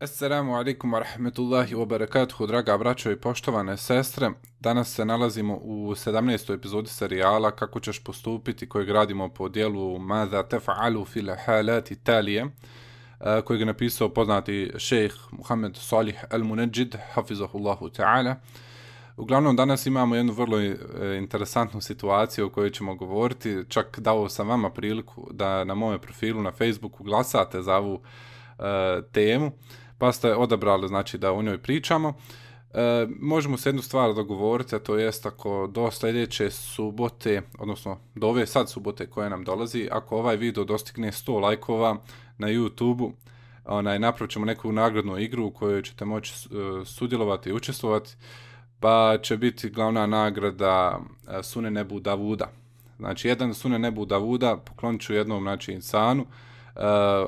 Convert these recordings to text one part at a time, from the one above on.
Assalamu alaikum wa rahmetullahi wa barakatuhu, draga braćo i poštovane sestre. Danas se nalazimo u 17. epizodi serijala Kako ćeš postupiti, kojeg radimo po dijelu Mada tefa'alu fil halati talije, eh, kojeg je napisao poznati šejh Muhammed Salih al-Munajjid, hafizahullahu ta'ala. Uglavnom, danas imamo jednu vrlo eh, interesantnu situaciju o kojoj ćemo govoriti. Čak dao sam vama priliku da na mojem profilu na Facebooku glasate za ovu uh, temu pa ste odabrali znači da o njoj pričamo. E, možemo se jednu stvar dogovoriti, a to jest ako do sljedeće subote, odnosno do ove sad subote koje nam dolazi, ako ovaj video dostigne 100 lajkova na YouTube-u, onaj, napravit ćemo neku nagradnu igru u kojoj ćete moći uh, sudjelovati i učestvovati, pa će biti glavna nagrada uh, Sune Nebu Davuda. Znači, jedan Sune Nebu Davuda poklonit ću jednom znači, insanu, Uh, Eh,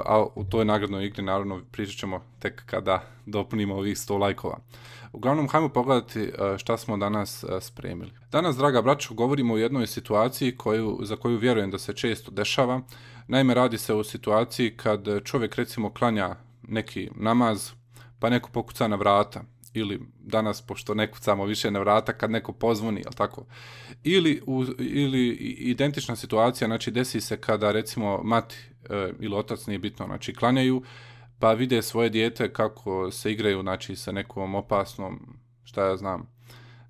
a u toj nagradnoj igri naravno pričat ćemo tek kada dopunimo ovih 100 lajkova. Uglavnom, hajmo pogledati eh, šta smo danas eh, spremili. Danas, draga braćo, govorimo o jednoj situaciji koju, za koju vjerujem da se često dešava. Naime, radi se o situaciji kad čovjek recimo klanja neki namaz, pa neko pokuca na vrata ili danas, pošto ne kucamo više na vrata, kad neko pozvoni, jel tako? Ili, u, ili identična situacija, znači desi se kada recimo mati e, ili otac, nije bitno, znači klanjaju, pa vide svoje dijete kako se igraju, znači sa nekom opasnom, šta ja znam,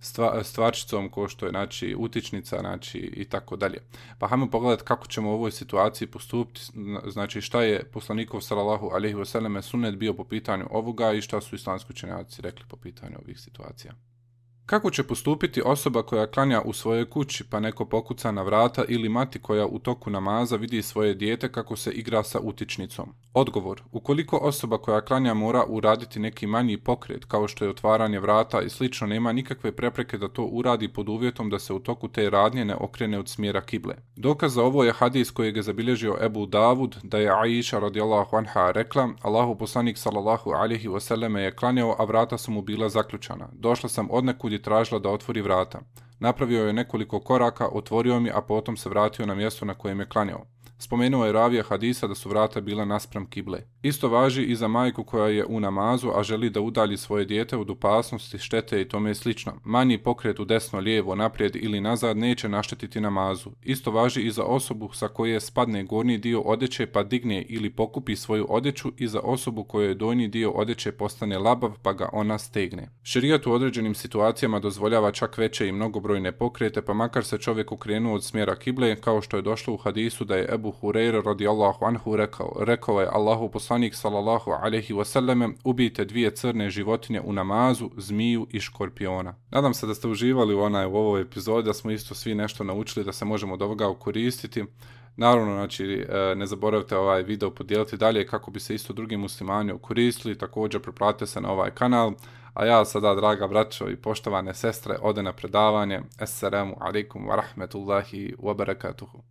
stva, stvarčicom ko što je znači utičnica znači i tako dalje. Pa hajmo pogledati kako ćemo u ovoj situaciji postupiti, znači šta je poslanikov sallallahu alejhi ve selleme sunnet bio po pitanju ovoga i šta su islamski učenjaci rekli po pitanju ovih situacija. Kako će postupiti osoba koja klanja u svojoj kući pa neko pokuca na vrata ili mati koja u toku namaza vidi svoje dijete kako se igra sa utičnicom? Odgovor. Ukoliko osoba koja klanja mora uraditi neki manji pokret kao što je otvaranje vrata i slično nema nikakve prepreke da to uradi pod uvjetom da se u toku te radnje ne okrene od smjera kible. Dokaz za ovo je hadis kojeg je zabilježio Ebu Davud da je Aisha radijallahu anha rekla Allahu poslanik sallallahu alihi wasallame je klanjao a vrata su mu bila zaključana. Došla sam od nekud je tražila da otvori vrata. Napravio je nekoliko koraka, otvorio mi, a potom se vratio na mjesto na kojem je klanjao. Spomenuo je ravija hadisa da su vrata bila naspram kible. Isto važi i za majku koja je u namazu, a želi da udalji svoje dijete od opasnosti, štete i tome slično. Manji pokret u desno, lijevo, naprijed ili nazad neće naštetiti namazu. Isto važi i za osobu sa koje spadne gornji dio odeće pa digne ili pokupi svoju odeću i za osobu kojoj donji dio odeće postane labav pa ga ona stegne. Šerijat u određenim situacijama dozvoljava čak veće i mnogobrojne pokrete pa makar se čovjek okrenuo od smjera kible kao što je došlo u hadisu da je Ebu Ebu Hureyre radijallahu anhu rekao, rekao je Allahu poslanik sallallahu alaihi wasallame, ubijte dvije crne životinje u namazu, zmiju i škorpiona. Nadam se da ste uživali u, onaj, u ovoj epizodi, da smo isto svi nešto naučili, da se možemo od ovoga koristiti. Naravno, znači, e, ne zaboravite ovaj video podijeliti dalje kako bi se isto drugi muslimani koristili, također preplatite se na ovaj kanal, a ja sada, draga braćo i poštovane sestre, ode na predavanje. Assalamu alaikum wa rahmetullahi wa barakatuhu.